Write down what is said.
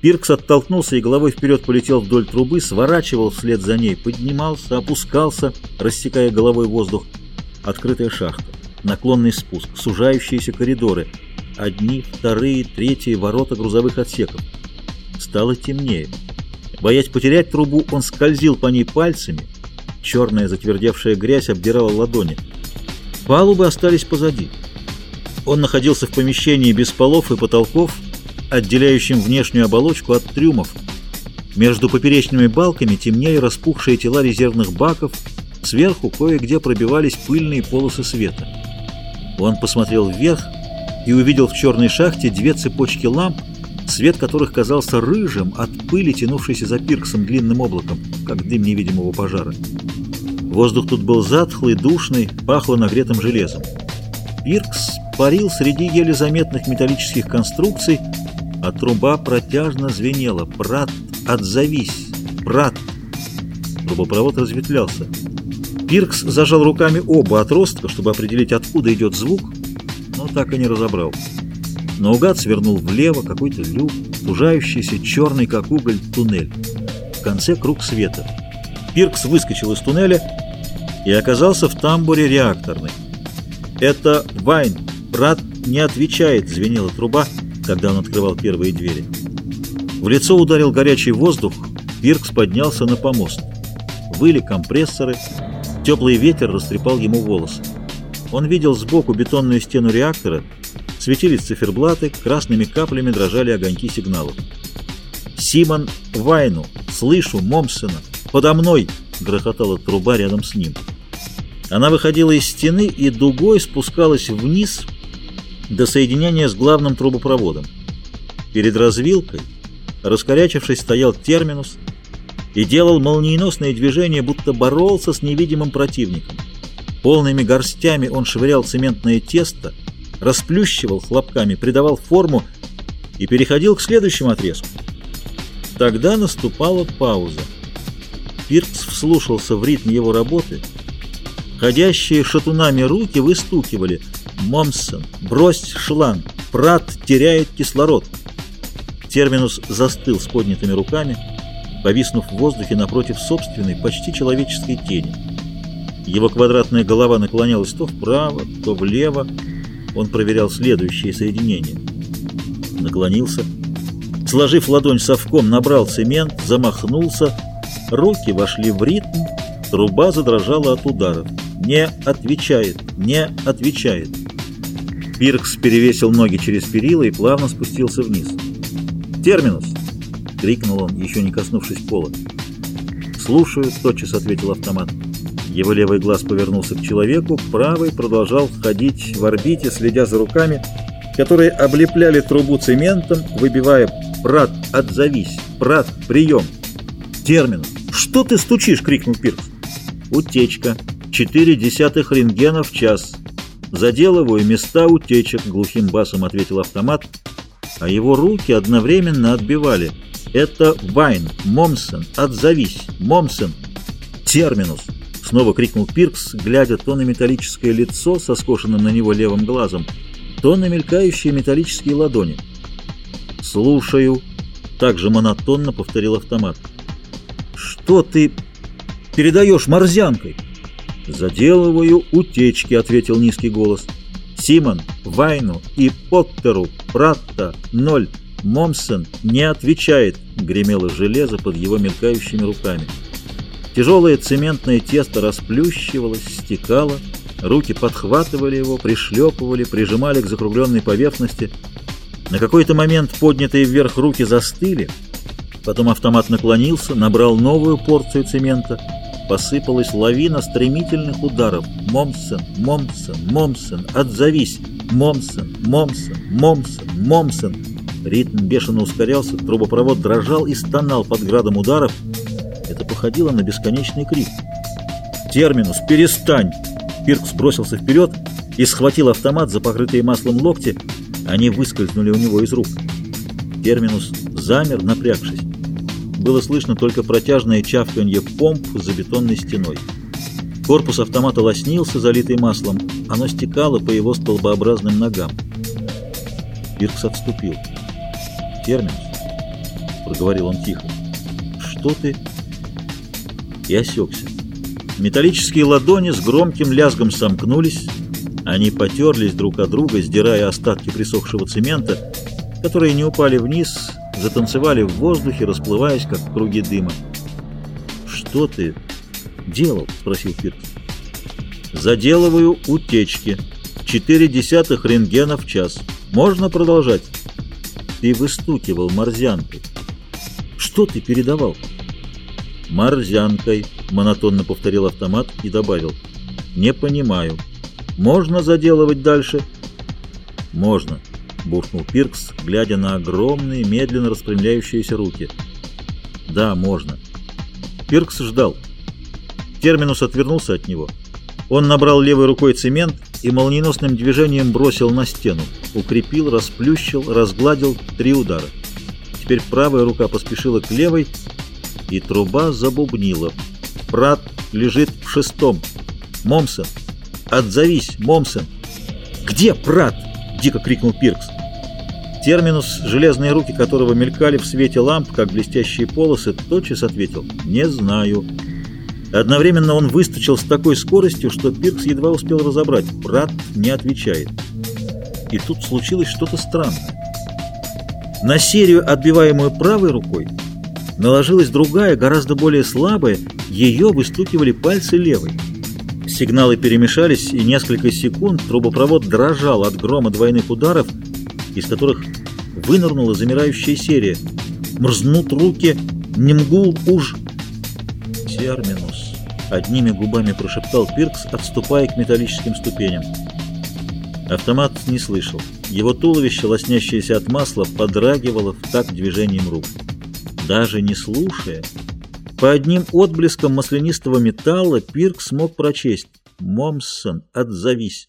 Пиркс оттолкнулся и головой вперед полетел вдоль трубы, сворачивал вслед за ней, поднимался, опускался, рассекая головой воздух. Открытая шахта, наклонный спуск, сужающиеся коридоры, одни, вторые, третьи ворота грузовых отсеков. Стало темнее. Боясь потерять трубу, он скользил по ней пальцами. Черная затвердевшая грязь обдирала ладони. Палубы остались позади. Он находился в помещении без полов и потолков, отделяющим внешнюю оболочку от трюмов. Между поперечными балками темнели распухшие тела резервных баков, сверху кое-где пробивались пыльные полосы света. Он посмотрел вверх и увидел в черной шахте две цепочки ламп, свет которых казался рыжим от пыли, тянувшейся за пирксом длинным облаком, как дым невидимого пожара. Воздух тут был затхлый, душный, пахло нагретым железом. Пиркс парил среди еле заметных металлических конструкций, а труба протяжно звенела. «Брат, отзовись! Брат!» Трубопровод разветвлялся. Пиркс зажал руками оба отростка, чтобы определить, откуда идет звук, но так и не разобрал. Наугад свернул влево какой-то люк, сужающийся черный, как уголь, туннель. В конце круг света. Пиркс выскочил из туннеля и оказался в тамбуре реакторной. «Это Вайн, брат не отвечает», — звенела труба, когда он открывал первые двери. В лицо ударил горячий воздух, Пиркс поднялся на помост. Выли компрессоры, теплый ветер растрепал ему волосы. Он видел сбоку бетонную стену реактора, светились циферблаты, красными каплями дрожали огоньки сигналов. «Симон Вайну! Слышу Момсена! Подо мной!» — грохотала труба рядом с ним. Она выходила из стены и дугой спускалась вниз до соединения с главным трубопроводом. Перед развилкой, раскорячившись, стоял терминус и делал молниеносные движения, будто боролся с невидимым противником. Полными горстями он швырял цементное тесто, расплющивал хлопками, придавал форму и переходил к следующему отрезку. Тогда наступала пауза. Пиркс вслушался в ритм его работы. Ходящие шатунами руки выстукивали «Момсон! Брось шланг! Прат теряет кислород!» Терминус застыл с поднятыми руками, повиснув в воздухе напротив собственной, почти человеческой тени. Его квадратная голова наклонялась то вправо, то влево. Он проверял следующее соединение. Наклонился. Сложив ладонь совком, набрал цемент, замахнулся. Руки вошли в ритм, труба задрожала от ударов. Не отвечает, не отвечает. Пиркс перевесил ноги через перила и плавно спустился вниз. «Терминус!» — крикнул он, еще не коснувшись пола. «Слушаю», — тотчас ответил автомат. Его левый глаз повернулся к человеку, правый продолжал ходить в орбите, следя за руками, которые облепляли трубу цементом, выбивая «Брат, отзовись! Брат, прием!» «Термин! Что ты стучишь?» — крикнул Пиркс. «Утечка. Четыре десятых рентгена в час. Заделываю места утечек», — глухим басом ответил автомат, а его руки одновременно отбивали. «Это Вайн, Момсен, отзовись, Момсен, Терминус!» Снова крикнул Пиркс, глядя то на металлическое лицо со скошенным на него левым глазом, то на мелькающие металлические ладони. «Слушаю», — также монотонно повторил автомат. «Что ты передаешь морзянкой?» «Заделываю утечки», — ответил низкий голос. «Симон, Вайну и Поттеру, Пратта, Ноль, Момсен не отвечает», — гремело железо под его мелькающими руками. Тяжелое цементное тесто расплющивалось, стекало, руки подхватывали его, пришлепывали, прижимали к закругленной поверхности. На какой-то момент поднятые вверх руки застыли, потом автомат наклонился, набрал новую порцию цемента, посыпалась лавина стремительных ударов. Момсен, Момсен, Момсен, отзовись! Момсен, Момсен, Момсен, Момсен. Ритм бешено ускорялся, трубопровод дрожал и стонал под градом ударов, это походило на бесконечный крик. «Терминус, перестань!» Пирк сбросился вперед и схватил автомат за покрытые маслом локти. Они выскользнули у него из рук. Терминус замер, напрягшись. Было слышно только протяжное чавканье помп за бетонной стеной. Корпус автомата лоснился, залитый маслом. Оно стекало по его столбообразным ногам. Пиркс отступил. «Терминус, проговорил он тихо. «Что ты?» И осекся. Металлические ладони с громким лязгом сомкнулись, они потерлись друг от друга, сдирая остатки присохшего цемента, которые не упали вниз, затанцевали в воздухе, расплываясь, как круги дыма. «Что ты делал?» — спросил Фиркс. «Заделываю утечки. Четыре десятых рентгена в час. Можно продолжать?» «Ты выстукивал морзянкой. Что ты передавал?» «Морзянкой», — монотонно повторил автомат и добавил. «Не понимаю. Можно заделывать дальше?» «Можно», — буркнул Пиркс, глядя на огромные, медленно распрямляющиеся руки. «Да, можно». Пиркс ждал. Терминус отвернулся от него. Он набрал левой рукой цемент и молниеносным движением бросил на стену. Укрепил, расплющил, разгладил три удара. Теперь правая рука поспешила к левой, и труба забубнила. Прат лежит в шестом. Момсон, отзовись, Момсон. Где Прат? Дико крикнул Пиркс. Терминус, железные руки которого мелькали в свете ламп, как блестящие полосы, тотчас ответил «Не знаю». Одновременно он выстучил с такой скоростью, что Пиркс едва успел разобрать. Прат не отвечает. И тут случилось что-то странное. На серию, отбиваемую правой рукой, наложилась другая, гораздо более слабая, ее выстукивали пальцы левой. Сигналы перемешались, и несколько секунд трубопровод дрожал от грома двойных ударов, из которых вынырнула замирающая серия. Мрзнут руки, немгул уж. Терминус. Одними губами прошептал Пиркс, отступая к металлическим ступеням. Автомат не слышал. Его туловище, лоснящееся от масла, подрагивало в такт движением рук даже не слушая. По одним отблескам маслянистого металла Пирк смог прочесть «Момсон, отзовись».